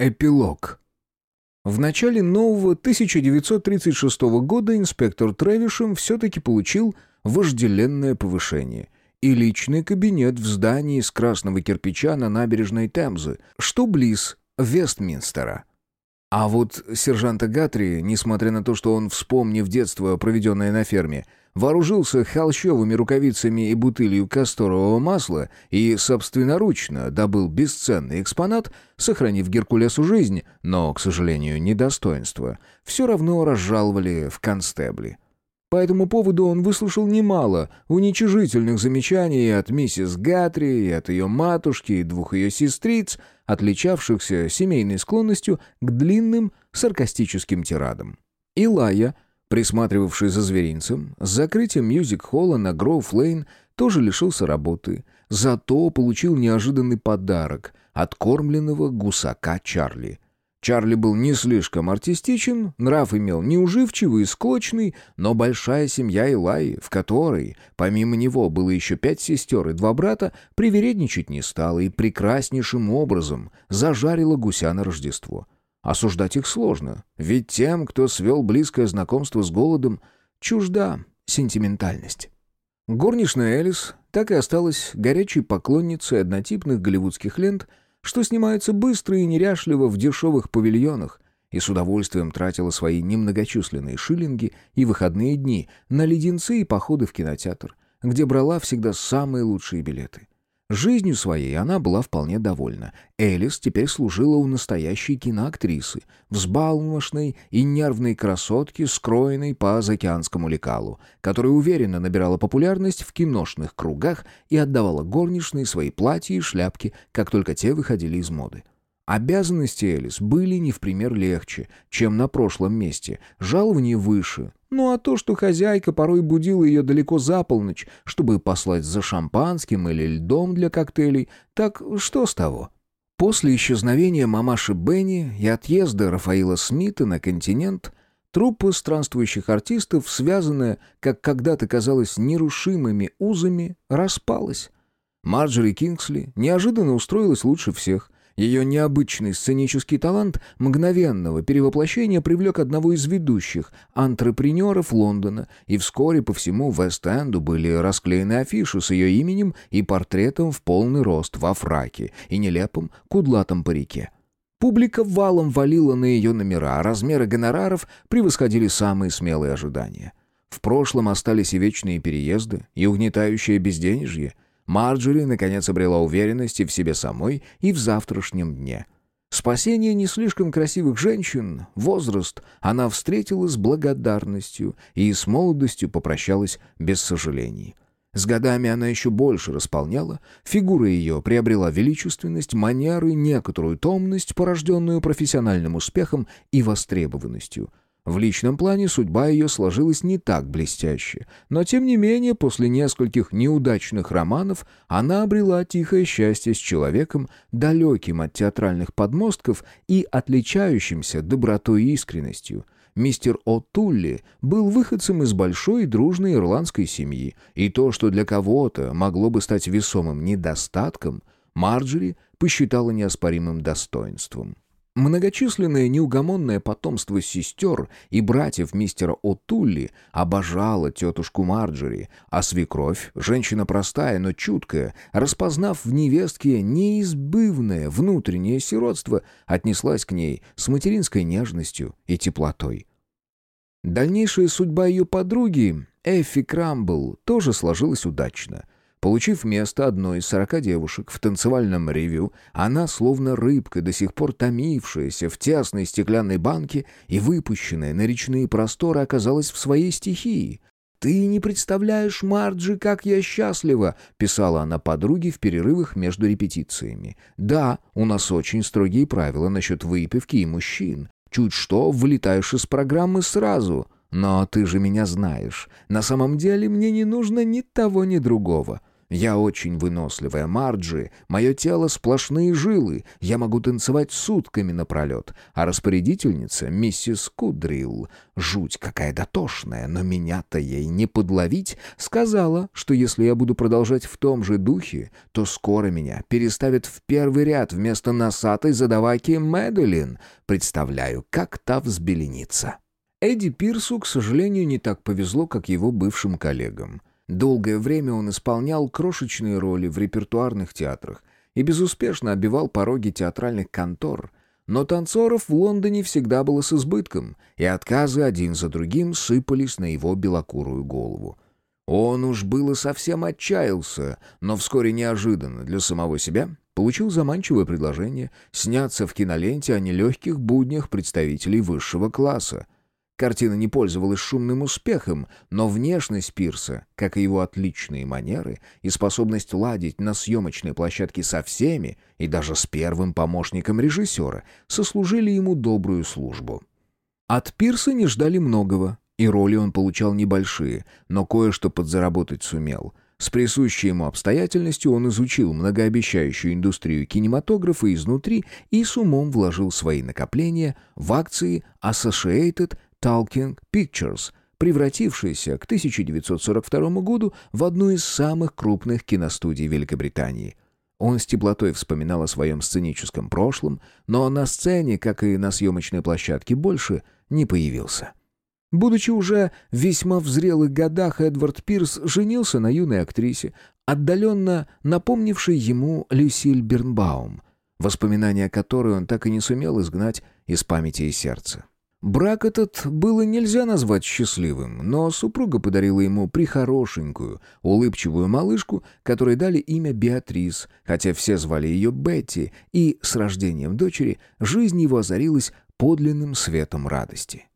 Эпилог. В начале нового 1936 года инспектор Тревишем все-таки получил вожделенное повышение и личный кабинет в здании из красного кирпича на набережной Темзы, что близ Вестминстера. А вот сержанта Гатри, несмотря на то, что он, вспомнив детство, проведенное на ферме, вооружился холщовыми рукавицами и бутылью касторового масла и собственноручно добыл бесценный экспонат, сохранив Геркулесу жизнь, но, к сожалению, недостоинство, все равно разжаловали в констебли. По этому поводу он выслушал немало уничижительных замечаний от миссис Гатри, и от ее матушки и двух ее сестриц, отличавшихся семейной склонностью к длинным саркастическим тирадам. Илая — присматривавший за зверинцем, с закрытием мьюзик-холла на Гроув-Лейн тоже лишился работы, зато получил неожиданный подарок — откормленного гусака Чарли. Чарли был не слишком артистичен, нрав имел неуживчивый и склочный, но большая семья Илаи, в которой, помимо него, было еще пять сестер и два брата, привередничать не стала и прекраснейшим образом зажарила гуся на Рождество — Осуждать их сложно, ведь тем, кто свел близкое знакомство с голодом, чужда сентиментальность. Горничная Элис так и осталась горячей поклонницей однотипных голливудских лент, что снимаются быстро и неряшливо в дешевых павильонах, и с удовольствием тратила свои немногочисленные шиллинги и выходные дни на леденцы и походы в кинотеатр, где брала всегда самые лучшие билеты. Жизнью своей она была вполне довольна. Элис теперь служила у настоящей киноактрисы, взбалмошной и нервной красотки, скроенной по заокеанскому лекалу, которая уверенно набирала популярность в киношных кругах и отдавала горничные свои платья и шляпки, как только те выходили из моды. Обязанности Элис были не в пример легче, чем на прошлом месте, жалование выше, ну а то, что хозяйка порой будила ее далеко за полночь, чтобы послать за шампанским или льдом для коктейлей, так что с того? После исчезновения мамаши Бенни и отъезда Рафаила Смита на континент, труппа странствующих артистов, связанная, как когда-то казалось, нерушимыми узами, распалась. Марджори Кингсли неожиданно устроилась лучше всех — ее необычный сценический талант мгновенного перевоплощения привлек одного из ведущих антрепренеров Лондона, и вскоре по всему Вест-Энду были расклеены афиши с ее именем и портретом в полный рост во фраке и нелепом кудлатом парике. Публика валом валила на ее номера, а размеры гонораров превосходили самые смелые ожидания. В прошлом остались и вечные переезды, и угнетающее безденежье — Марджори, наконец, обрела уверенность и в себе самой, и в завтрашнем дне. Спасение не слишком красивых женщин, возраст, она встретила с благодарностью и с молодостью попрощалась без сожалений. С годами она еще больше располняла, фигура ее приобрела величественность, манеры, некоторую томность, порожденную профессиональным успехом и востребованностью — в личном плане судьба ее сложилась не так блестяще, но тем не менее после нескольких неудачных романов она обрела тихое счастье с человеком, далеким от театральных подмостков и отличающимся добротой и искренностью. Мистер О'Тулли был выходцем из большой и дружной ирландской семьи, и то, что для кого-то могло бы стать весомым недостатком, Марджери посчитала неоспоримым достоинством. Многочисленное неугомонное потомство сестер и братьев мистера О'Тулли обожало тетушку Марджери, а свекровь, женщина простая, но чуткая, распознав в невестке неизбывное внутреннее сиротство, отнеслась к ней с материнской нежностью и теплотой. Дальнейшая судьба ее подруги, Эффи Крамбл, тоже сложилась удачно — Получив место одной из сорока девушек в танцевальном ревю, она, словно рыбка, до сих пор томившаяся в тесной стеклянной банке и выпущенная на речные просторы, оказалась в своей стихии. «Ты не представляешь, Марджи, как я счастлива!» — писала она подруге в перерывах между репетициями. «Да, у нас очень строгие правила насчет выпивки и мужчин. Чуть что, вылетаешь из программы сразу. Но ты же меня знаешь. На самом деле мне не нужно ни того, ни другого. Я очень выносливая, Марджи. Мое тело сплошные жилы. Я могу танцевать сутками напролет. А распорядительница, миссис Кудрилл, жуть какая дотошная, но меня-то ей не подловить, сказала, что если я буду продолжать в том же духе, то скоро меня переставят в первый ряд вместо носатой задаваки Мэдалин. Представляю, как та взбеленится. Эдди Пирсу, к сожалению, не так повезло, как его бывшим коллегам. Долгое время он исполнял крошечные роли в репертуарных театрах и безуспешно обивал пороги театральных контор, но танцоров в Лондоне всегда было с избытком, и отказы один за другим сыпались на его белокурую голову. Он уж было совсем отчаялся, но вскоре неожиданно для самого себя получил заманчивое предложение сняться в киноленте о нелегких буднях представителей высшего класса — Картина не пользовалась шумным успехом, но внешность Пирса, как и его отличные манеры и способность ладить на съемочной площадке со всеми и даже с первым помощником режиссера, сослужили ему добрую службу. От Пирса не ждали многого, и роли он получал небольшие, но кое-что подзаработать сумел. С присущей ему обстоятельностью он изучил многообещающую индустрию кинематографа изнутри и с умом вложил свои накопления в акции Associated Talking Pictures, превратившаяся к 1942 году в одну из самых крупных киностудий Великобритании. Он с теплотой вспоминал о своем сценическом прошлом, но на сцене, как и на съемочной площадке, больше не появился. Будучи уже весьма в зрелых годах, Эдвард Пирс женился на юной актрисе, отдаленно напомнившей ему Люсиль Бернбаум, воспоминания которой он так и не сумел изгнать из памяти и сердца. Брак этот было нельзя назвать счастливым, но супруга подарила ему прихорошенькую, улыбчивую малышку, которой дали имя Беатрис, хотя все звали ее Бетти, и с рождением дочери жизнь его озарилась подлинным светом радости.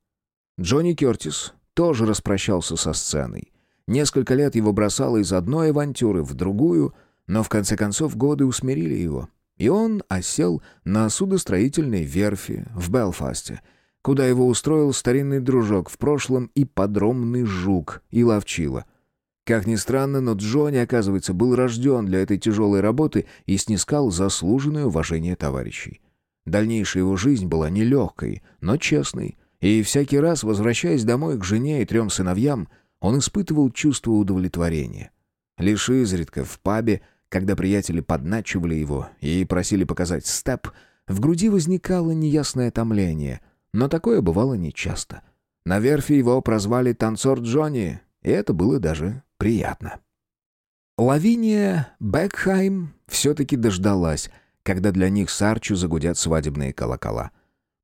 Джонни Кертис тоже распрощался со сценой. Несколько лет его бросало из одной авантюры в другую, но в конце концов годы усмирили его, и он осел на судостроительной верфи в Белфасте — куда его устроил старинный дружок в прошлом и подромный жук и ловчила. Как ни странно, но Джонни, оказывается, был рожден для этой тяжелой работы и снискал заслуженное уважение товарищей. Дальнейшая его жизнь была нелегкой, но честной, и всякий раз, возвращаясь домой к жене и трем сыновьям, он испытывал чувство удовлетворения. Лишь изредка в пабе, когда приятели подначивали его и просили показать степ, в груди возникало неясное томление — но такое бывало нечасто. На верфи его прозвали «танцор Джонни», и это было даже приятно. Лавиния Бекхайм все-таки дождалась, когда для них с Арчу загудят свадебные колокола.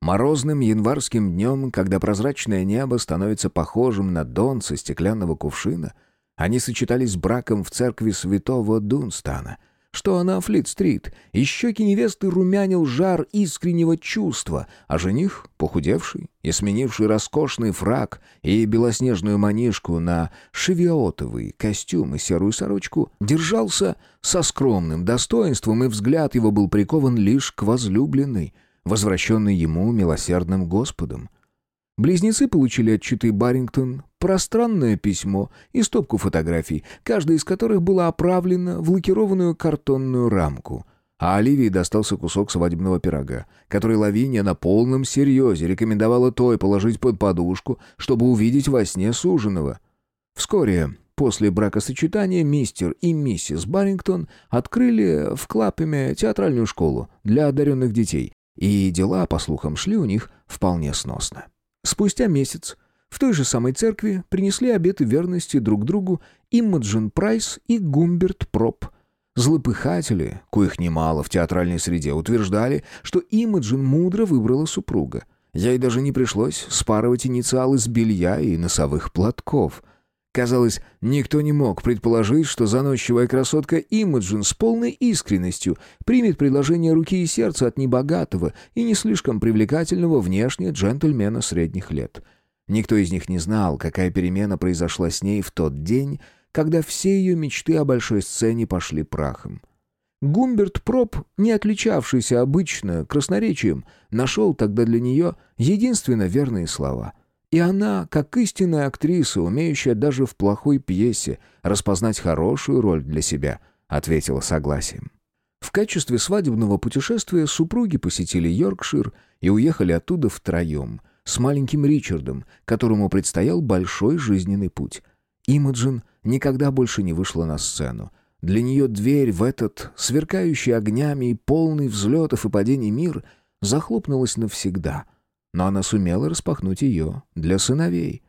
Морозным январским днем, когда прозрачное небо становится похожим на дон со стеклянного кувшина, они сочетались с браком в церкви святого Дунстана — что на Флит-стрит, и щеки невесты румянил жар искреннего чувства, а жених, похудевший и сменивший роскошный фраг и белоснежную манишку на шевиотовый костюм и серую сорочку, держался со скромным достоинством, и взгляд его был прикован лишь к возлюбленной, возвращенной ему милосердным Господом. Близнецы получили от Читы Баррингтон пространное письмо и стопку фотографий, каждая из которых была оправлена в лакированную картонную рамку. А Оливии достался кусок свадебного пирога, который Лавиния на полном серьезе рекомендовала той положить под подушку, чтобы увидеть во сне суженого. Вскоре после бракосочетания мистер и миссис Баррингтон открыли в Клапеме театральную школу для одаренных детей, и дела, по слухам, шли у них вполне сносно. Спустя месяц в той же самой церкви принесли обеты верности друг другу Имаджин Прайс и Гумберт Проп. Злопыхатели, коих немало в театральной среде, утверждали, что Имаджин мудро выбрала супруга. Ей даже не пришлось спарывать инициалы с белья и носовых платков. Казалось, никто не мог предположить, что заносчивая красотка Имаджин с полной искренностью примет предложение руки и сердца от небогатого и не слишком привлекательного внешне джентльмена средних лет. Никто из них не знал, какая перемена произошла с ней в тот день, когда все ее мечты о большой сцене пошли прахом. Гумберт Проп, не отличавшийся обычно красноречием, нашел тогда для нее единственно верные слова — И она, как истинная актриса, умеющая даже в плохой пьесе распознать хорошую роль для себя, ответила согласием. В качестве свадебного путешествия супруги посетили Йоркшир и уехали оттуда втроем, с маленьким Ричардом, которому предстоял большой жизненный путь. Имаджин никогда больше не вышла на сцену. Для нее дверь в этот, сверкающий огнями и полный взлетов и падений мир, захлопнулась навсегда — но она сумела распахнуть ее для сыновей.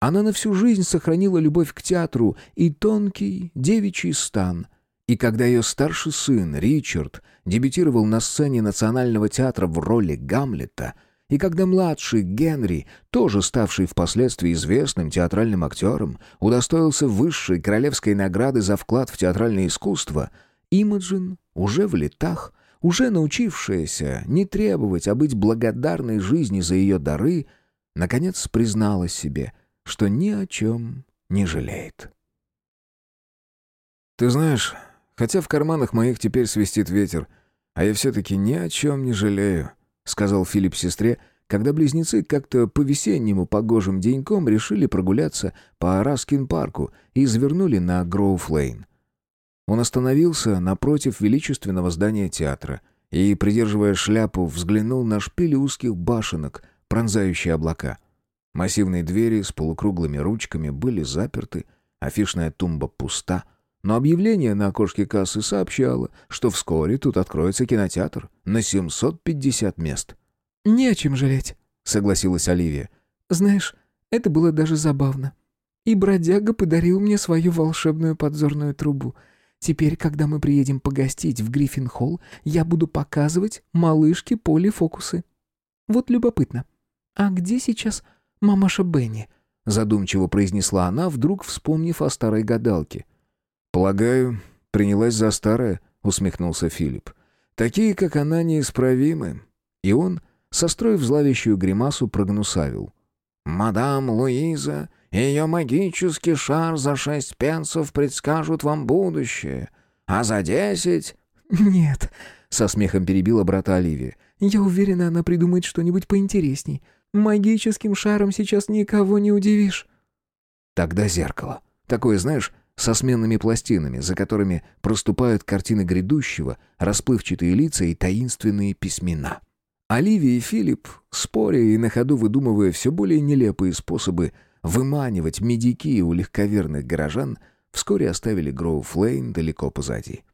Она на всю жизнь сохранила любовь к театру и тонкий девичий стан. И когда ее старший сын, Ричард, дебютировал на сцене Национального театра в роли Гамлета, и когда младший Генри, тоже ставший впоследствии известным театральным актером, удостоился высшей королевской награды за вклад в театральное искусство, Имаджин уже в летах уже научившаяся не требовать, а быть благодарной жизни за ее дары, наконец призналась себе, что ни о чем не жалеет. «Ты знаешь, хотя в карманах моих теперь свистит ветер, а я все-таки ни о чем не жалею», — сказал Филипп сестре, когда близнецы как-то по весеннему погожим деньком решили прогуляться по Раскин-парку и завернули на Гроув-Лейн. Он остановился напротив величественного здания театра и, придерживая шляпу, взглянул на шпили узких башенок, пронзающие облака. Массивные двери с полукруглыми ручками были заперты, афишная тумба пуста, но объявление на окошке кассы сообщало, что вскоре тут откроется кинотеатр на 750 мест. «Не о чем жалеть», — согласилась Оливия. «Знаешь, это было даже забавно. И бродяга подарил мне свою волшебную подзорную трубу — Теперь, когда мы приедем погостить в Гриффин-холл, я буду показывать малышке Поле фокусы. Вот любопытно. А где сейчас мамаша Бенни?» Задумчиво произнесла она, вдруг вспомнив о старой гадалке. «Полагаю, принялась за старое», — усмехнулся Филипп. «Такие, как она, неисправимы». И он, состроив зловещую гримасу, прогнусавил. «Мадам Луиза ее магический шар за шесть пенсов предскажут вам будущее, а за десять...» «Нет», — со смехом перебила брата Оливия. «Я уверена, она придумает что-нибудь поинтересней. Магическим шаром сейчас никого не удивишь». Тогда зеркало. Такое, знаешь, со сменными пластинами, за которыми проступают картины грядущего, расплывчатые лица и таинственные письмена. Оливия и Филипп, споря и на ходу выдумывая все более нелепые способы выманивать медики у легковерных горожан, вскоре оставили Гроув-Лейн далеко позади.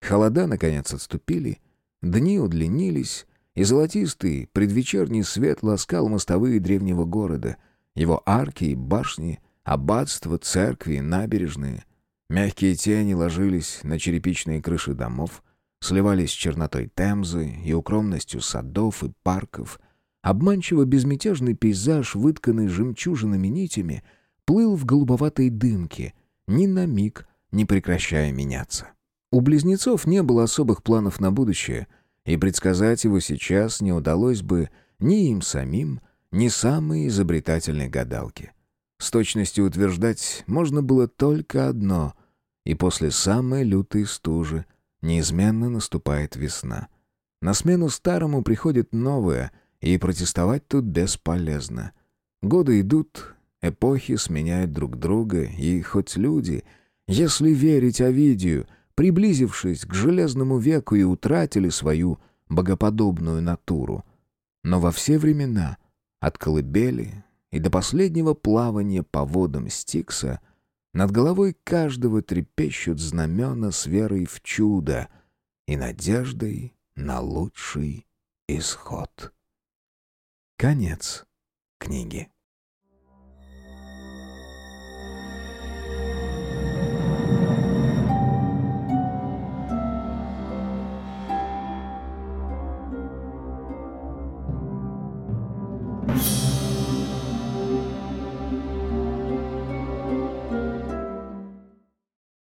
Холода, наконец, отступили, дни удлинились, и золотистый предвечерний свет ласкал мостовые древнего города, его арки и башни, аббатства, церкви набережные. Мягкие тени ложились на черепичные крыши домов, сливались с чернотой Темзы и укромностью садов и парков — Обманчиво безмятежный пейзаж, вытканный жемчужинами нитями, плыл в голубоватой дымке, ни на миг не прекращая меняться. У близнецов не было особых планов на будущее, и предсказать его сейчас не удалось бы ни им самим, ни самой изобретательной гадалке. С точностью утверждать можно было только одно, и после самой лютой стужи неизменно наступает весна. На смену старому приходит новое — и протестовать тут бесполезно. Годы идут, эпохи сменяют друг друга, и хоть люди, если верить Овидию, приблизившись к железному веку и утратили свою богоподобную натуру, но во все времена, от колыбели и до последнего плавания по водам Стикса, над головой каждого трепещут знамена с верой в чудо и надеждой на лучший исход. Конец книги.